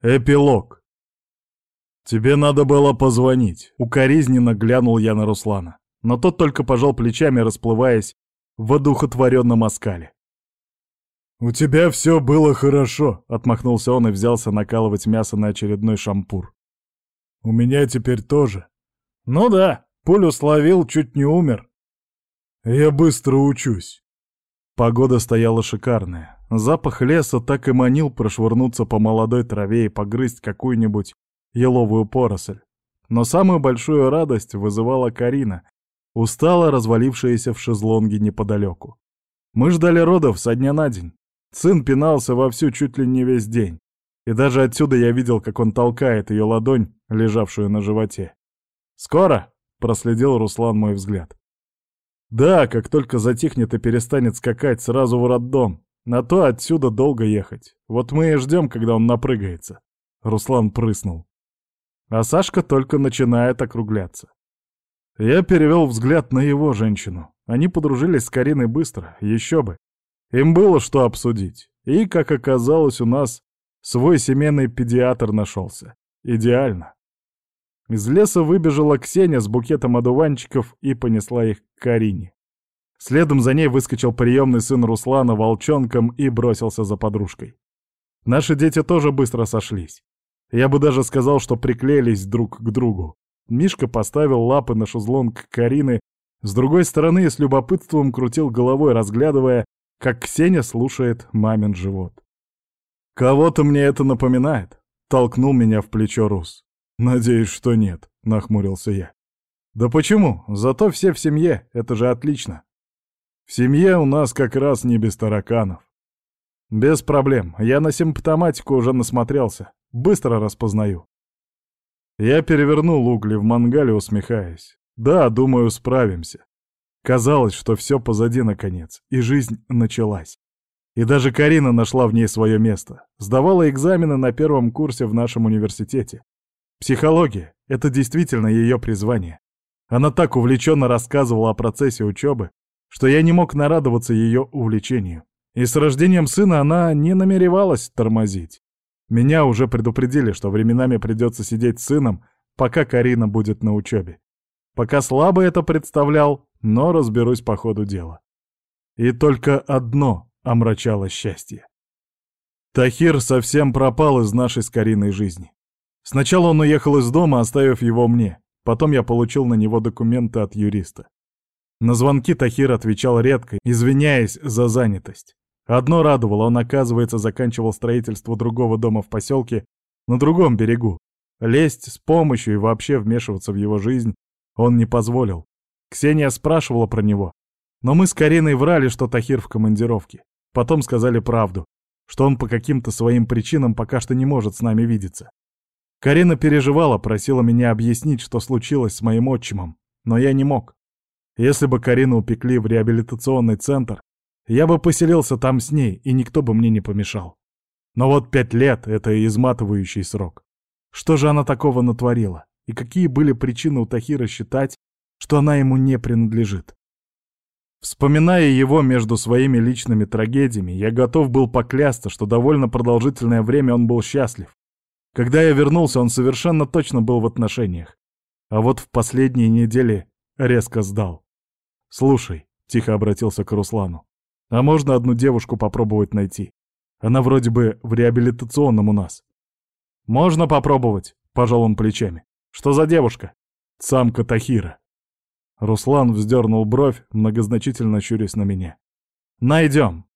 Эпилог. «Тебе надо было позвонить», — укоризненно глянул я на Руслана. Но тот только пожал плечами, расплываясь в одухотворенном оскале. «У тебя все было хорошо», — отмахнулся он и взялся накалывать мясо на очередной шампур. «У меня теперь тоже». «Ну да, пулю словил, чуть не умер». «Я быстро учусь». Погода стояла шикарная. Запах леса так и манил прошвырнуться по молодой траве и погрызть какую-нибудь еловую поросль. Но самую большую радость вызывала Карина, устало развалившаяся в шезлонге неподалеку. Мы ждали родов со дня на день. Сын пинался вовсю чуть ли не весь день. И даже отсюда я видел, как он толкает ее ладонь, лежавшую на животе. «Скоро?» — проследил Руслан мой взгляд. «Да, как только затихнет и перестанет скакать, сразу в роддом. На то отсюда долго ехать. Вот мы и ждем, когда он напрыгается. Руслан прыснул. А Сашка только начинает округляться. Я перевел взгляд на его женщину. Они подружились с Кариной быстро, еще бы. Им было что обсудить. И, как оказалось, у нас свой семейный педиатр нашелся. Идеально. Из леса выбежала Ксения с букетом одуванчиков и понесла их к Карине. Следом за ней выскочил приемный сын Руслана волчонком и бросился за подружкой. Наши дети тоже быстро сошлись. Я бы даже сказал, что приклеились друг к другу. Мишка поставил лапы на шезлонг Карины, с другой стороны с любопытством крутил головой, разглядывая, как Ксения слушает мамин живот. «Кого-то мне это напоминает?» — толкнул меня в плечо Рус. «Надеюсь, что нет», — нахмурился я. «Да почему? Зато все в семье, это же отлично. В семье у нас как раз не без тараканов. Без проблем, я на симптоматику уже насмотрелся. Быстро распознаю. Я перевернул угли в мангале, усмехаясь. Да, думаю, справимся. Казалось, что все позади наконец, и жизнь началась. И даже Карина нашла в ней свое место. Сдавала экзамены на первом курсе в нашем университете. Психология — это действительно ее призвание. Она так увлеченно рассказывала о процессе учебы, что я не мог нарадоваться ее увлечению. И с рождением сына она не намеревалась тормозить. Меня уже предупредили, что временами придется сидеть с сыном, пока Карина будет на учебе. Пока слабо это представлял, но разберусь по ходу дела. И только одно омрачало счастье. Тахир совсем пропал из нашей с Кариной жизни. Сначала он уехал из дома, оставив его мне. Потом я получил на него документы от юриста. На звонки Тахир отвечал редко, извиняясь за занятость. Одно радовало, он, оказывается, заканчивал строительство другого дома в поселке на другом берегу. Лезть с помощью и вообще вмешиваться в его жизнь он не позволил. Ксения спрашивала про него. Но мы с Кариной врали, что Тахир в командировке. Потом сказали правду, что он по каким-то своим причинам пока что не может с нами видеться. Карина переживала, просила меня объяснить, что случилось с моим отчимом, но я не мог. Если бы Карину упекли в реабилитационный центр, я бы поселился там с ней, и никто бы мне не помешал. Но вот пять лет — это изматывающий срок. Что же она такого натворила? И какие были причины у Тахира считать, что она ему не принадлежит? Вспоминая его между своими личными трагедиями, я готов был поклясться, что довольно продолжительное время он был счастлив. Когда я вернулся, он совершенно точно был в отношениях. А вот в последние недели резко сдал. «Слушай», — тихо обратился к Руслану, «а можно одну девушку попробовать найти? Она вроде бы в реабилитационном у нас». «Можно попробовать», — пожал он плечами. «Что за девушка?» «Самка Тахира». Руслан вздернул бровь, многозначительно щурясь на меня. «Найдем.